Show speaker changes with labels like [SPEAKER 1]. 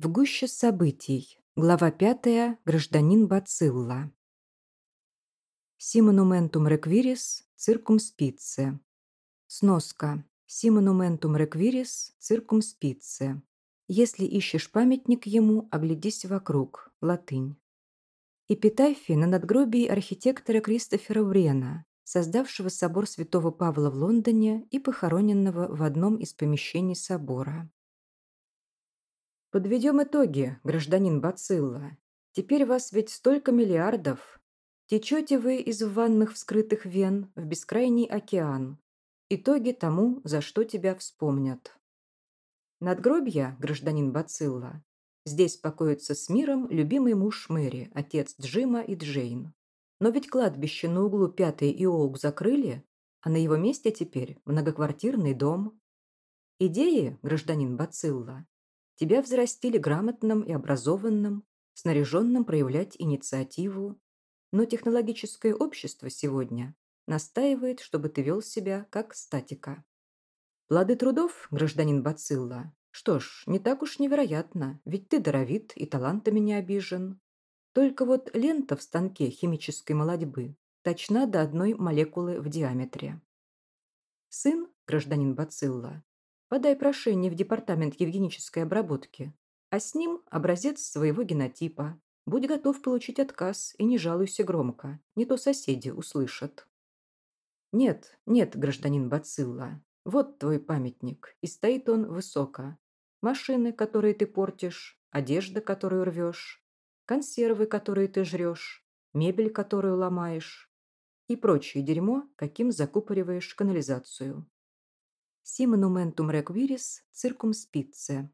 [SPEAKER 1] В гуще событий. Глава пятая. Гражданин Бацилла. Симонументум реквирис циркум спице. Сноска. Симонументум реквирис циркум спице. Если ищешь памятник ему, оглядись вокруг. Латынь. Эпитафия на надгробии архитектора Кристофера Врена, создавшего собор святого Павла в Лондоне и похороненного в одном из помещений собора. Подведем итоги, гражданин Бацилла. Теперь вас ведь столько миллиардов. Течете вы из ванных вскрытых вен в бескрайний океан. Итоги тому, за что тебя вспомнят. Надгробья, гражданин Бацилла. Здесь покоится с миром любимый муж Мэри, отец Джима и Джейн. Но ведь кладбище на углу Пятой и Оук закрыли, а на его месте теперь многоквартирный дом. Идеи, гражданин Бацилла, Тебя взрастили грамотным и образованным, снаряженным проявлять инициативу. Но технологическое общество сегодня настаивает, чтобы ты вел себя как статика. Плоды трудов, гражданин Бацилла, что ж, не так уж невероятно, ведь ты даровит и талантами не обижен. Только вот лента в станке химической молодьбы точна до одной молекулы в диаметре. Сын, гражданин Бацилла, Подай прошение в департамент евгенической обработки, а с ним образец своего генотипа. Будь готов получить отказ и не жалуйся громко, не то соседи услышат. Нет, нет, гражданин Бацилла, вот твой памятник, и стоит он высоко. Машины, которые ты портишь, одежда, которую рвешь, консервы, которые ты жрешь, мебель, которую ломаешь и прочее дерьмо, каким закупориваешь канализацию. Si monumentum requiris circumspice.